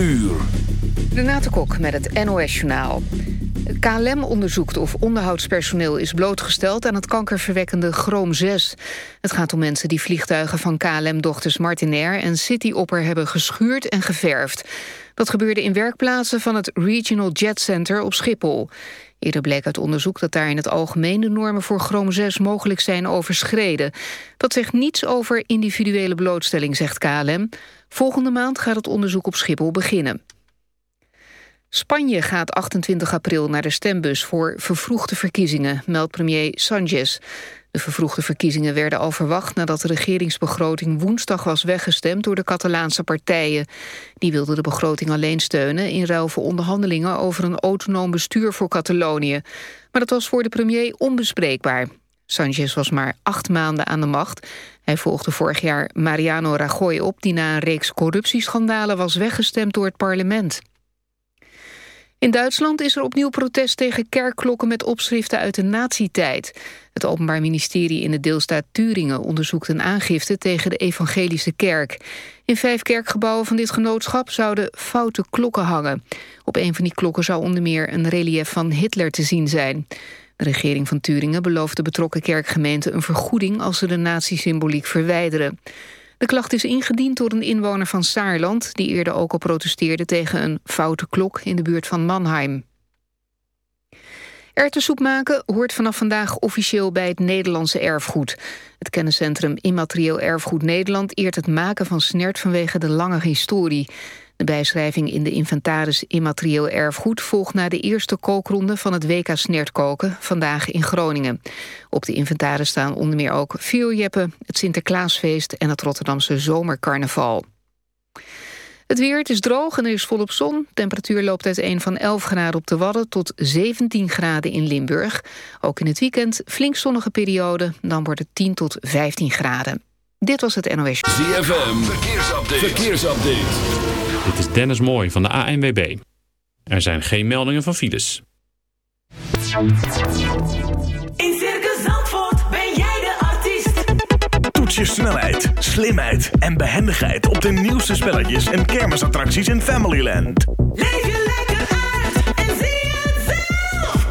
uur. Renate Kok met het NOS Journaal. KLM onderzoekt of onderhoudspersoneel is blootgesteld... aan het kankerverwekkende Chroom 6. Het gaat om mensen die vliegtuigen van KLM-dochters Martinair... en Cityopper hebben geschuurd en geverfd. Dat gebeurde in werkplaatsen van het Regional Jet Center op Schiphol. Eerder bleek uit onderzoek dat daar in het algemeen... de normen voor Chroom 6 mogelijk zijn overschreden. Dat zegt niets over individuele blootstelling, zegt KLM. Volgende maand gaat het onderzoek op Schiphol beginnen. Spanje gaat 28 april naar de stembus voor vervroegde verkiezingen, meldt premier Sanchez. De vervroegde verkiezingen werden al verwacht nadat de regeringsbegroting woensdag was weggestemd door de Catalaanse partijen. Die wilden de begroting alleen steunen in ruil voor onderhandelingen over een autonoom bestuur voor Catalonië. Maar dat was voor de premier onbespreekbaar. Sanchez was maar acht maanden aan de macht. Hij volgde vorig jaar Mariano Rajoy op... die na een reeks corruptieschandalen was weggestemd door het parlement. In Duitsland is er opnieuw protest tegen kerkklokken met opschriften uit de nazi-tijd. Het Openbaar Ministerie in de deelstaat Turingen onderzoekt een aangifte tegen de evangelische kerk. In vijf kerkgebouwen van dit genootschap zouden foute klokken hangen. Op een van die klokken zou onder meer een relief van Hitler te zien zijn. De regering van Turingen belooft de betrokken kerkgemeente een vergoeding als ze de nazi-symboliek verwijderen. De klacht is ingediend door een inwoner van Saarland... die eerder ook al protesteerde tegen een foute klok in de buurt van Mannheim. Erwtensoep maken hoort vanaf vandaag officieel bij het Nederlandse erfgoed. Het kenniscentrum Immaterieel Erfgoed Nederland eert het maken van snert vanwege de lange historie. De bijschrijving in de inventaris Immaterieel Erfgoed volgt na de eerste kookronde van het WK Snertkoken, vandaag in Groningen. Op de inventaris staan onder meer ook vuurjeppen, het Sinterklaasfeest en het Rotterdamse Zomercarnaval. Het weer, het is droog en er is volop zon. Temperatuur loopt uit 1 van 11 graden op de Wadden tot 17 graden in Limburg. Ook in het weekend flink zonnige periode, dan wordt het 10 tot 15 graden. Dit was het NOS. ZFM, verkeersupdate. verkeersupdate. Dit is Dennis Mooi van de ANWB. Er zijn geen meldingen van files. In Circus Zandvoort ben jij de artiest. Toets je snelheid, slimheid en behendigheid op de nieuwste spelletjes en kermisattracties in Familyland. Leef je lekker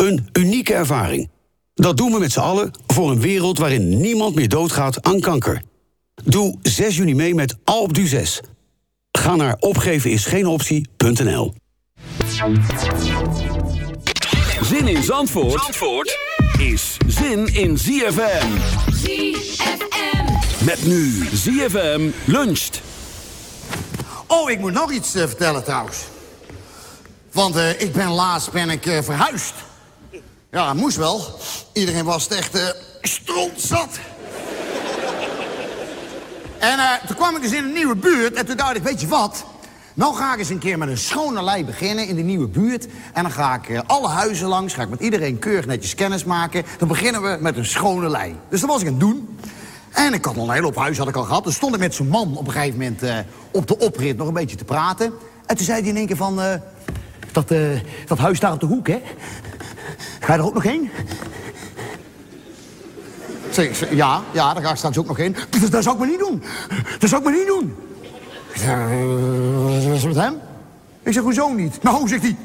Een unieke ervaring. Dat doen we met z'n allen voor een wereld waarin niemand meer doodgaat aan kanker. Doe 6 juni mee met Alpe d'Huez. Ga naar opgevenisgeenoptie.nl Zin in Zandvoort, Zandvoort is zin in ZFM. ZFM. Met nu ZFM luncht. Oh, ik moet nog iets eh, vertellen trouwens. Want eh, ik ben laatst ben ik, eh, verhuisd. Ja, moest wel. Iedereen was het echt eh, strontzat. En eh, toen kwam ik dus in een nieuwe buurt en toen dacht ik, weet je wat? Nou ga ik eens een keer met een schone lei beginnen in de nieuwe buurt. En dan ga ik eh, alle huizen langs, ga ik met iedereen keurig netjes kennis maken. Dan beginnen we met een schone lei. Dus dat was ik aan het doen. En ik had al een hele hoop huizen had ik al gehad. Dus stond ik met zo'n man op een gegeven moment op de oprit nog een beetje te praten. En toen zei hij in één keer van... dat, dat huis daar op de hoek, hè? Ga je er ook nog heen? Zeg, ja, ja, daar ga ik straks ook nog heen. Dat, dat zou ik maar niet doen. Dat zou ik maar niet doen. Eh, wat is met hem? Ik zeg, hoezo niet? Nou, zegt hij.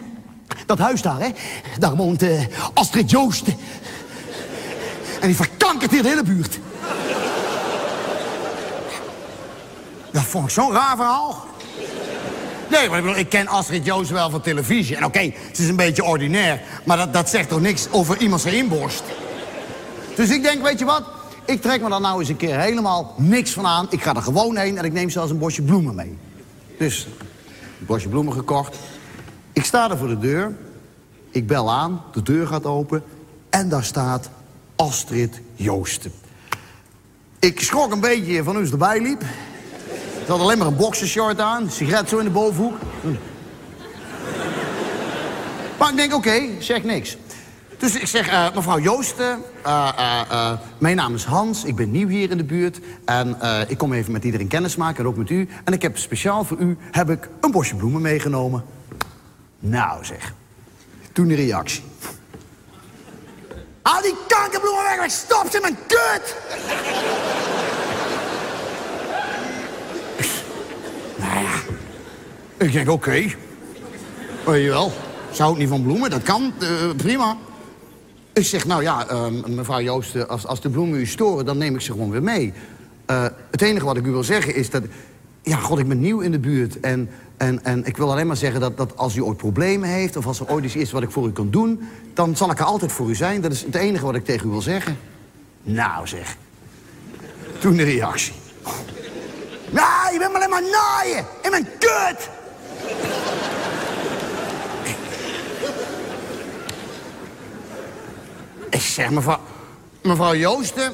Dat huis daar, hè? Daar woont eh, Astrid Joost. En die verkankert hier de hele buurt. Dat vond ik zo'n raar verhaal. Nee, maar ik, ken Astrid Joost wel van televisie. En oké, ze is een beetje ordinair. Maar dat, dat zegt toch niks over iemand zijn inborst? Dus ik denk, weet je wat? Ik trek me dan nou eens een keer helemaal niks van aan. Ik ga er gewoon heen en ik neem zelfs een bosje bloemen mee. Dus, een bosje bloemen gekocht. Ik sta er voor de deur. Ik bel aan, de deur gaat open. En daar staat Astrid Joosten. Ik schrok een beetje van hoe ze erbij liep. Ze had alleen maar een boxershort aan, sigaret zo in de bovenhoek. Maar ik denk, oké, zeg niks. Dus ik zeg, eh, mevrouw Joosten, eh, eh, mijn naam is Hans, ik ben nieuw hier in de buurt. En ik kom even met iedereen kennis maken en ook met u. En ik heb speciaal voor u heb ik een bosje bloemen meegenomen. Nou zeg, toen de reactie. Haal die kankerbloemen weg, stop ze in mijn kut! Ik denk, oké. Weet je wel, zou ik niet van bloemen, dat kan, eh, prima. Ik zeg, nou ja, eh, mevrouw Joost, eh, als, als de bloemen u storen, dan neem ik ze gewoon weer mee. Eh, het enige wat ik u wil zeggen is dat... Ja, god, ik ben nieuw in de buurt. En, en, en ik wil alleen maar zeggen dat, dat als u ooit problemen heeft... of als er ooit iets is wat ik voor u kan doen... dan zal ik er altijd voor u zijn. Dat is het enige wat ik tegen u wil zeggen. Nou, zeg. Toen de reactie. Nou, je bent me alleen maar naaien. In mijn kut. Ik zeg, mevrouw, mevrouw Joosten,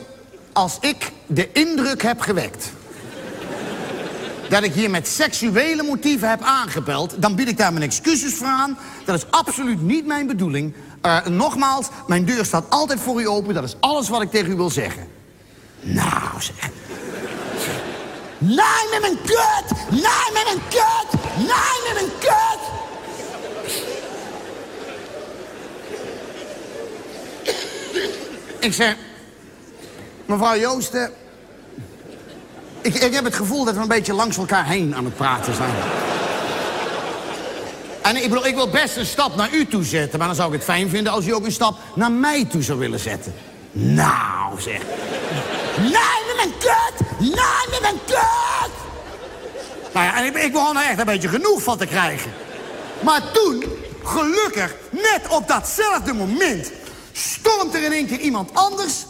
als ik de indruk heb gewekt... dat ik hier met seksuele motieven heb aangebeld... dan bied ik daar mijn excuses voor aan. Dat is absoluut niet mijn bedoeling. Eh, nogmaals, mijn deur staat altijd voor u open. Dat is alles wat ik tegen u wil zeggen. Nou, zeg. Nee, met mijn kut! Nee, met mijn kut! Nee, met mijn kut! Ik zeg, mevrouw Joosten... Ik, ik heb het gevoel dat we een beetje langs elkaar heen aan het praten zijn. En ik bedoel, ik wil best een stap naar u toe zetten... maar dan zou ik het fijn vinden als u ook een stap naar mij toe zou willen zetten. Nou, zeg. Nee, met mijn kut! Nee, met mijn kut! Nou ja, en ik, begon er echt een beetje genoeg van te krijgen. Maar toen, gelukkig, net op datzelfde moment... stormt er in één keer iemand anders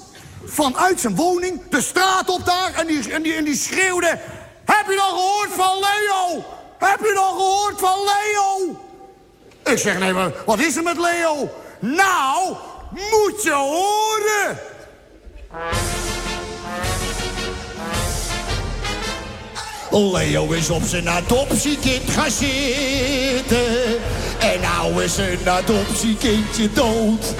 vanuit zijn woning de straat op daar... en die, en die, en die schreeuwde... Heb je dan gehoord van Leo? Heb je dan gehoord van Leo? Ik zeg, nee, wat is er met Leo? Nou, moet je horen! Leo is op zijn adoptiekind gaan zitten. En nou is zijn adoptiekindje dood.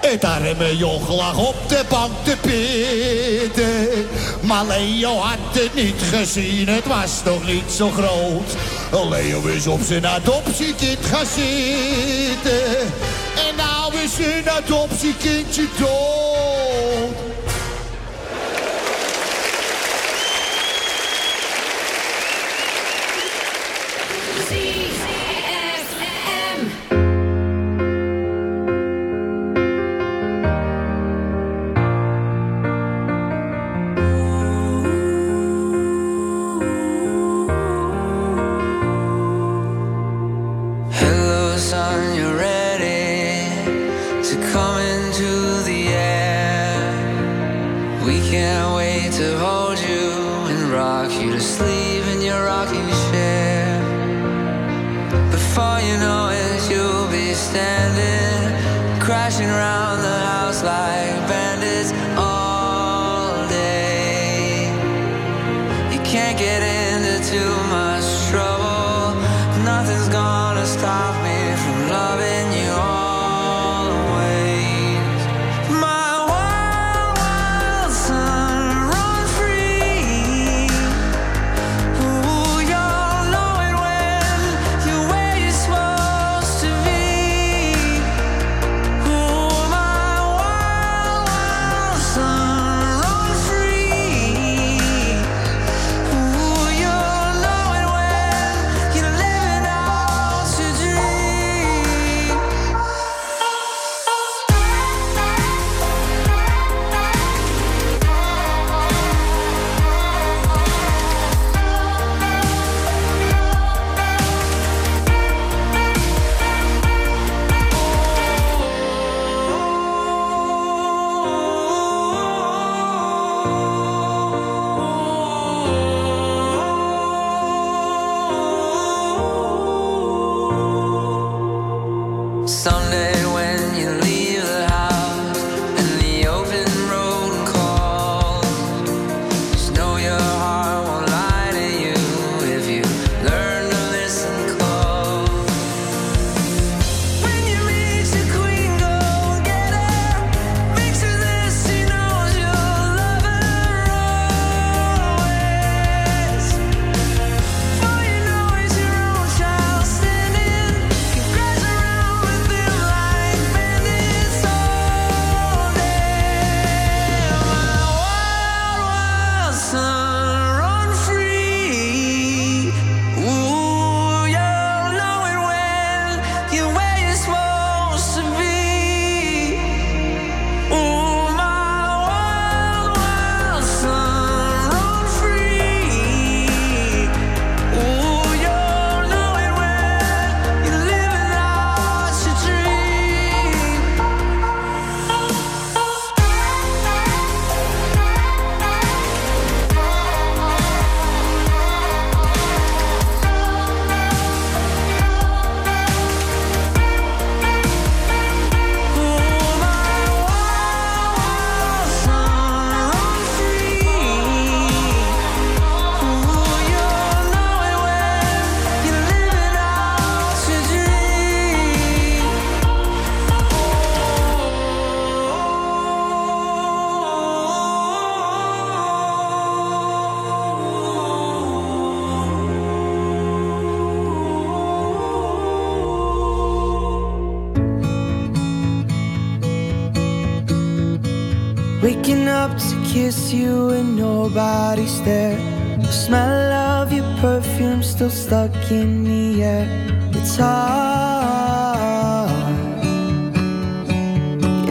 Het arme joch lag op de bank te pitten. Maar Leo had het niet gezien, het was nog niet zo groot. Leo is op zijn adoptiekind gaan zitten. En nou is zijn adoptiekindje dood.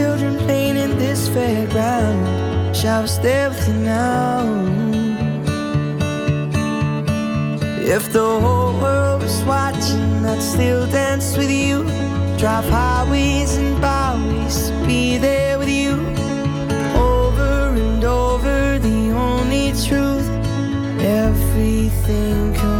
children playing in this fairground. Shall I stay with you now? If the whole world was watching, I'd still dance with you. Drive highways and byways be there with you. Over and over, the only truth. Everything comes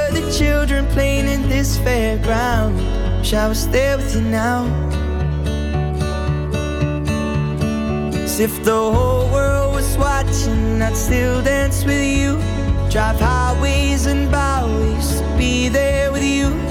children playing in this fairground. Shall I stay with you now? As if the whole world was watching, I'd still dance with you. Drive highways and byways be there with you.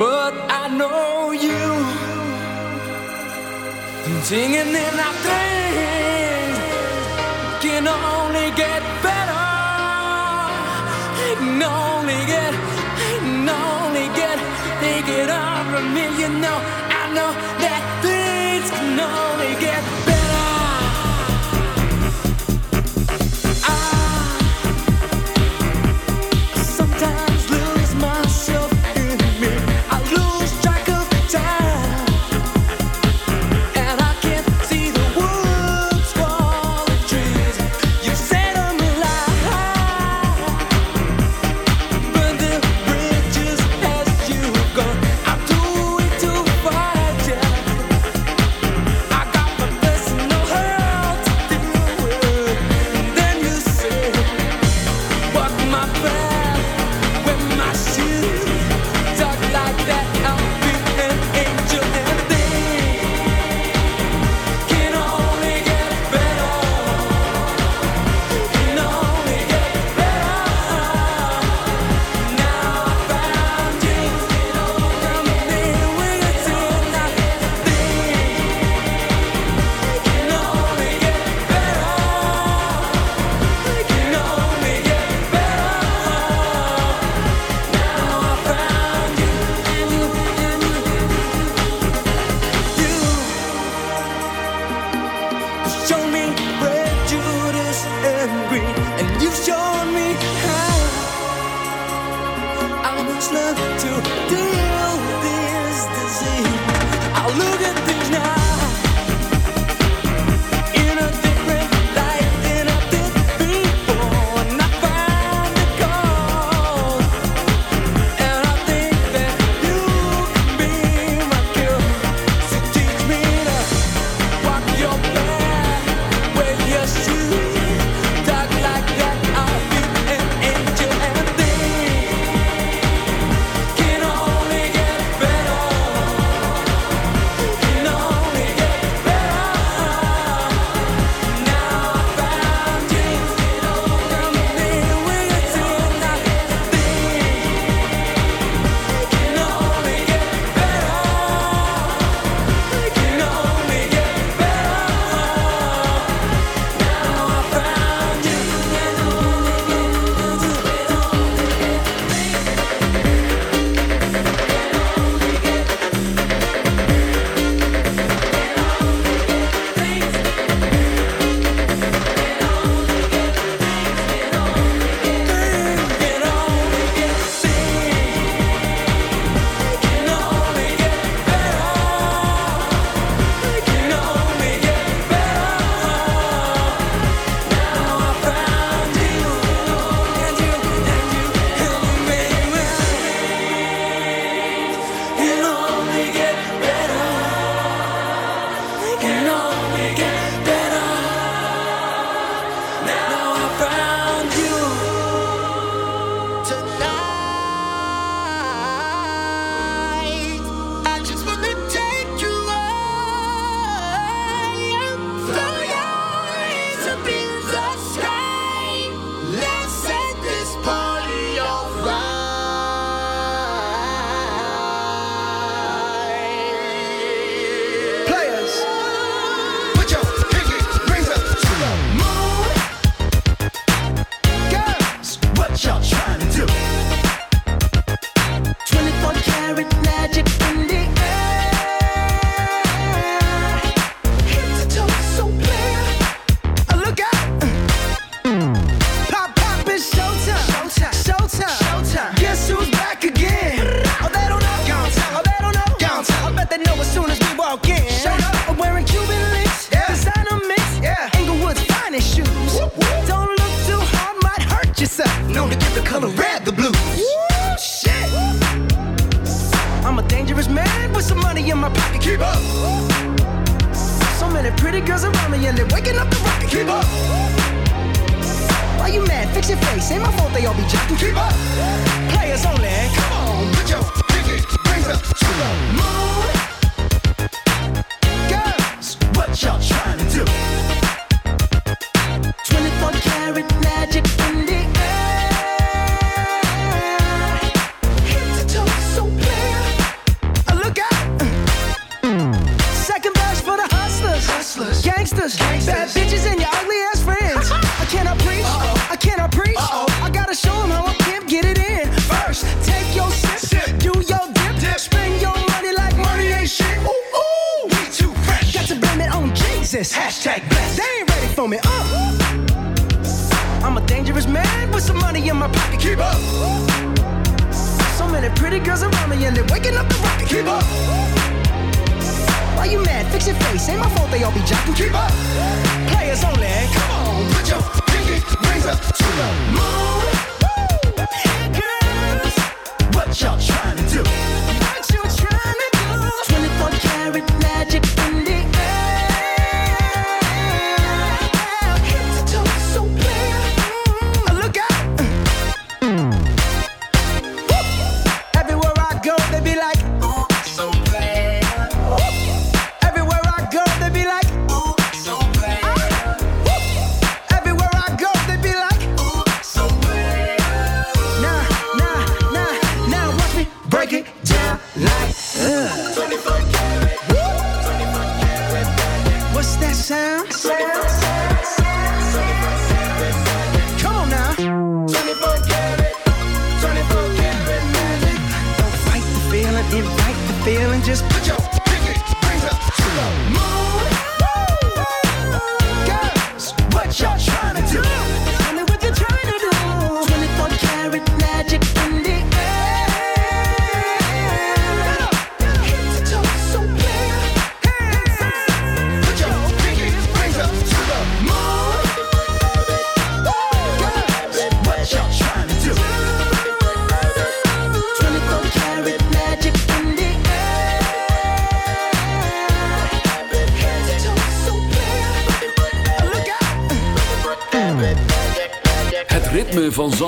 But I know you. Singing in our things can only get better. Can only get, can only get, take it over me. You know, I know that things can only get better.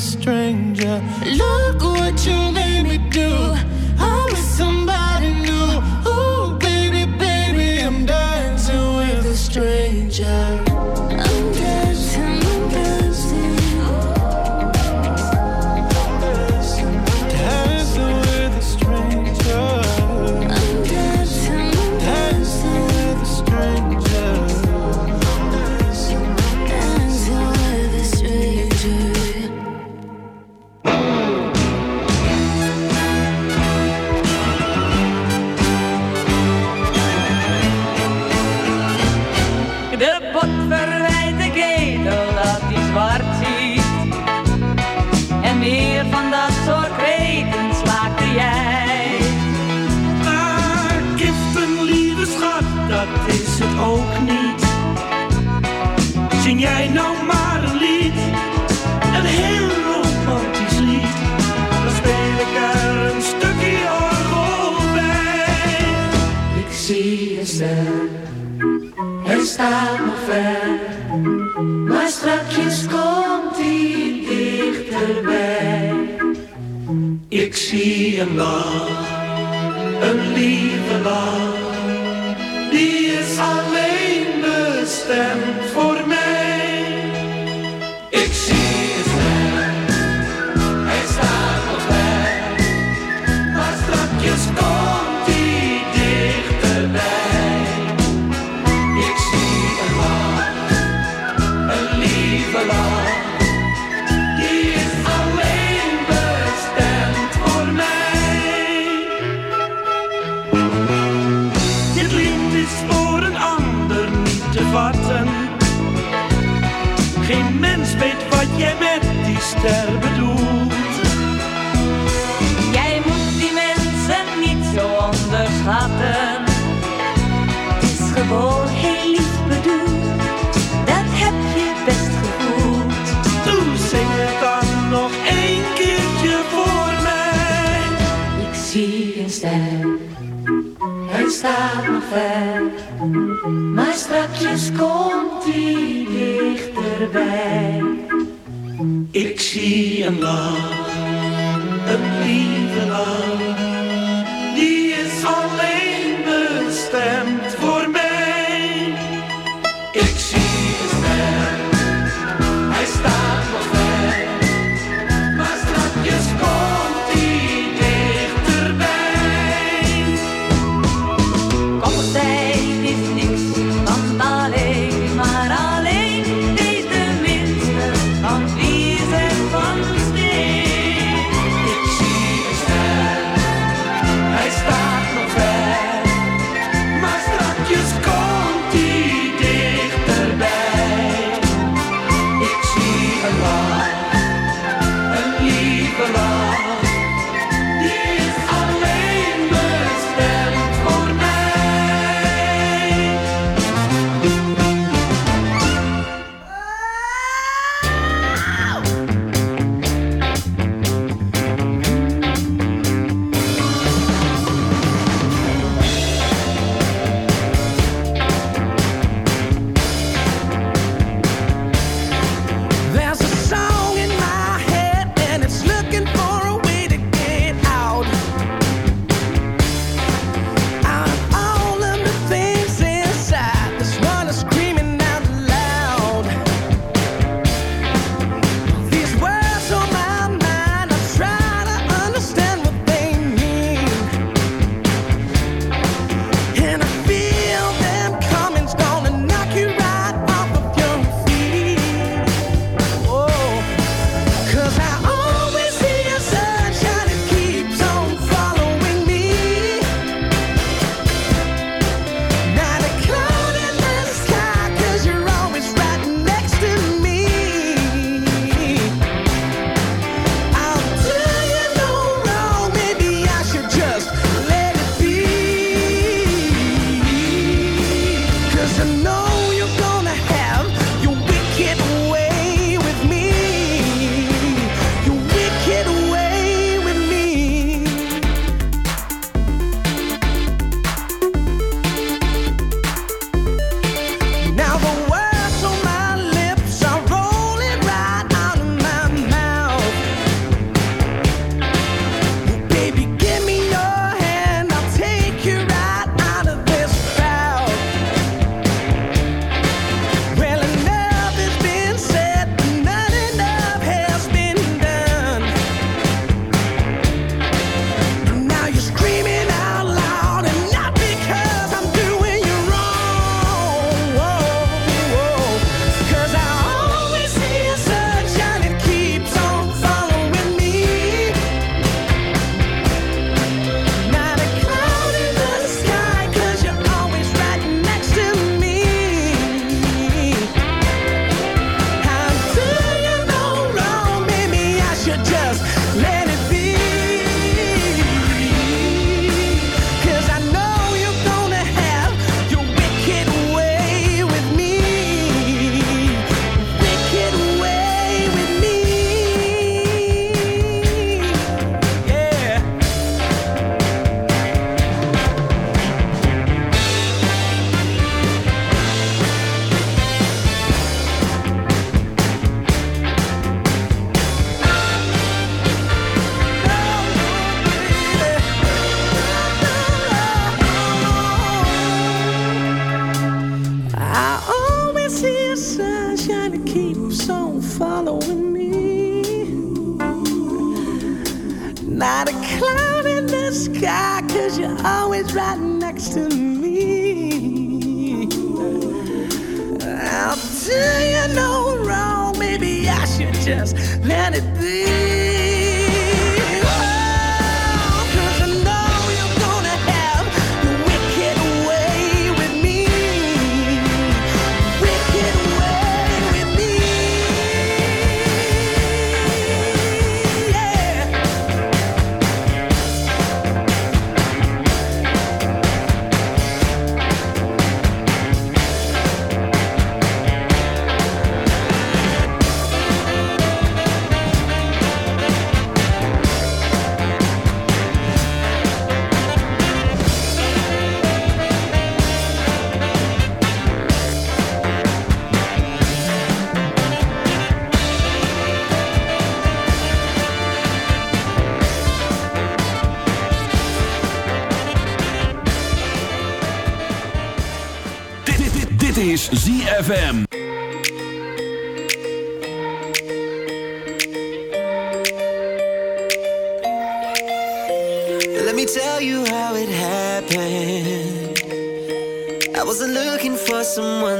Strange. stranger. Geen mens weet wat jij met die ster bedoelt. Jij moet die mensen niet zo onderschatten. Het is gewoon heel lief bedoeld, dat heb je best gevoeld. Doe zing het dan nog één keertje voor mij. Ik zie een ster, het staat nog ver. Straks komt hij dichterbij. Ik zie een laag is ZFM. Let me tell you how it happened. I wasn't looking for someone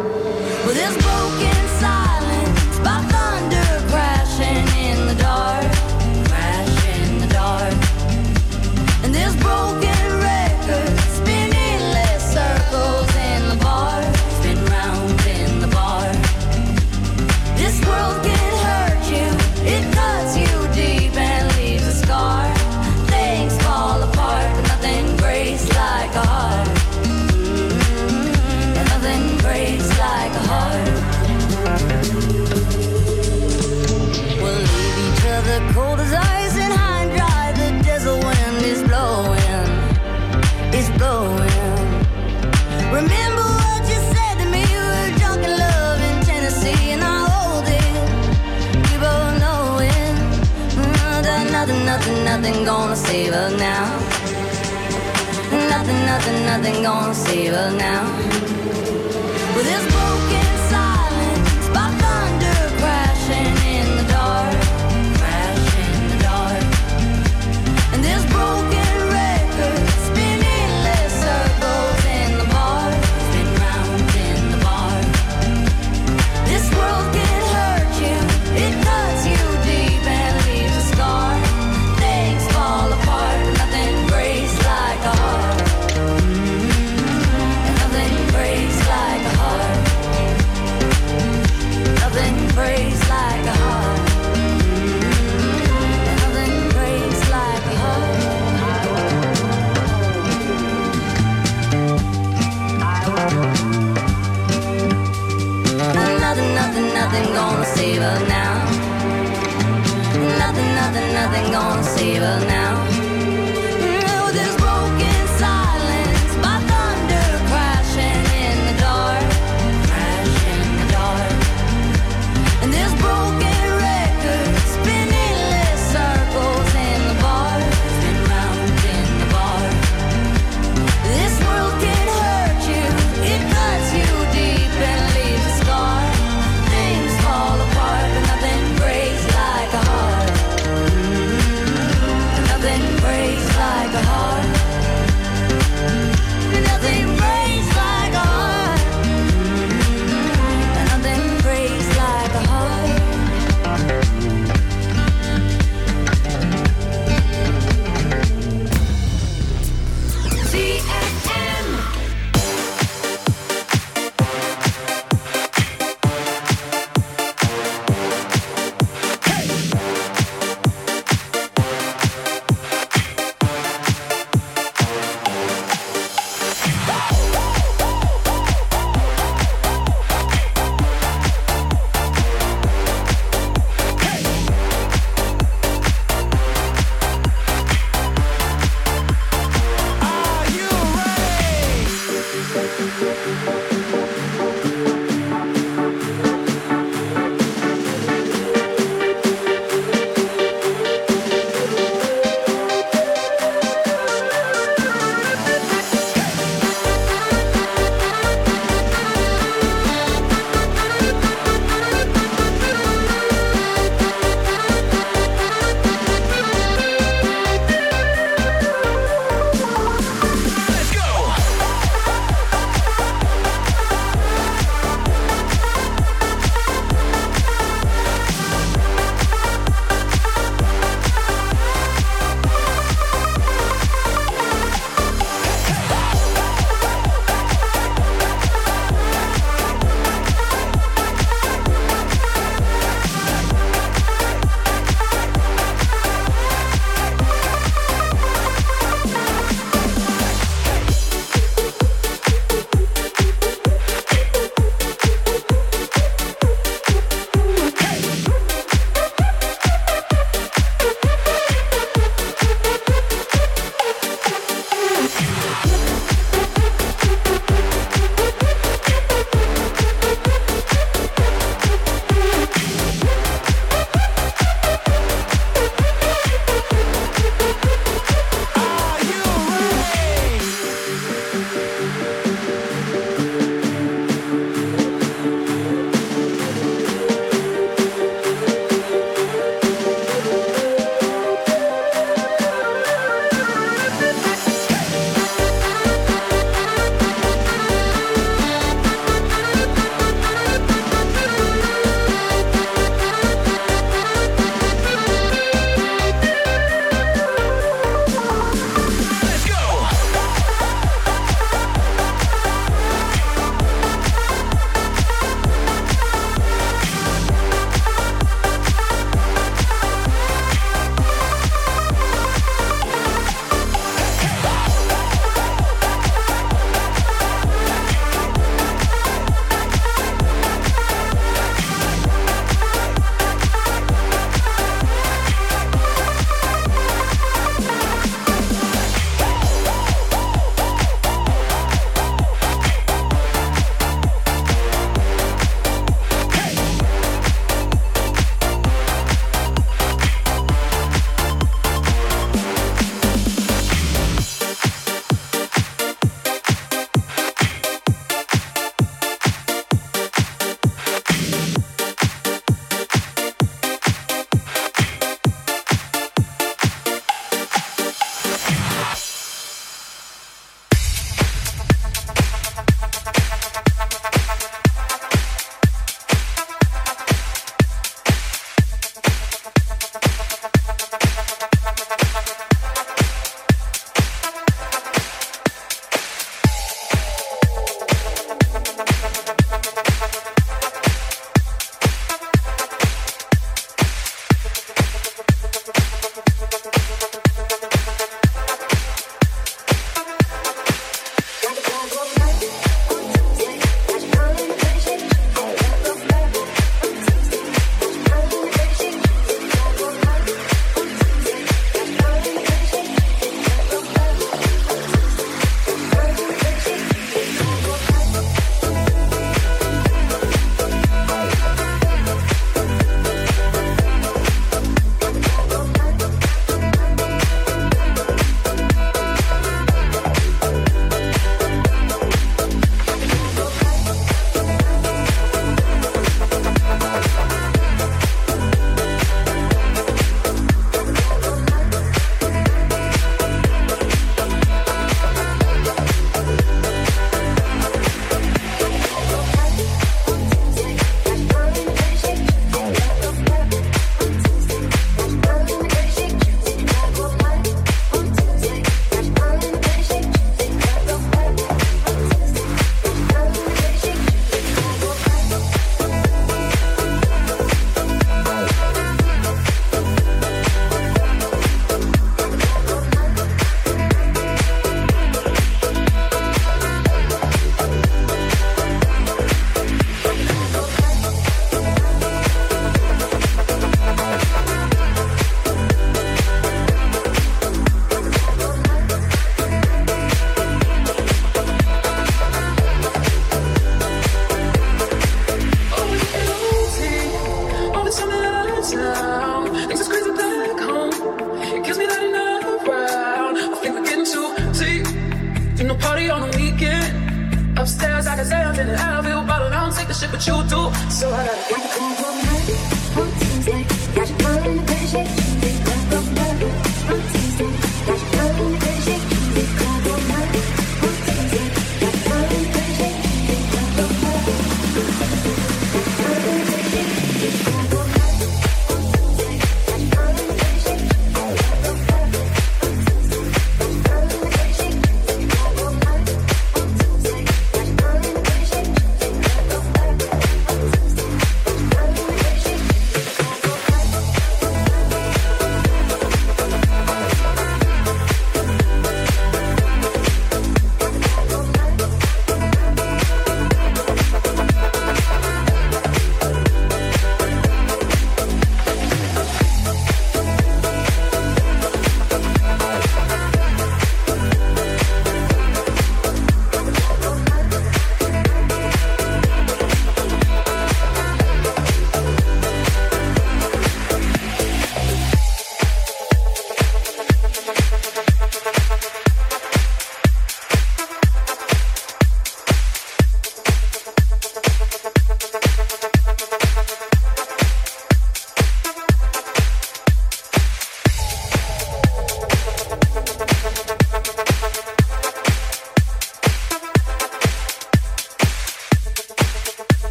nothing gonna save her now. Nothing, nothing, nothing gonna save us now. Well, this.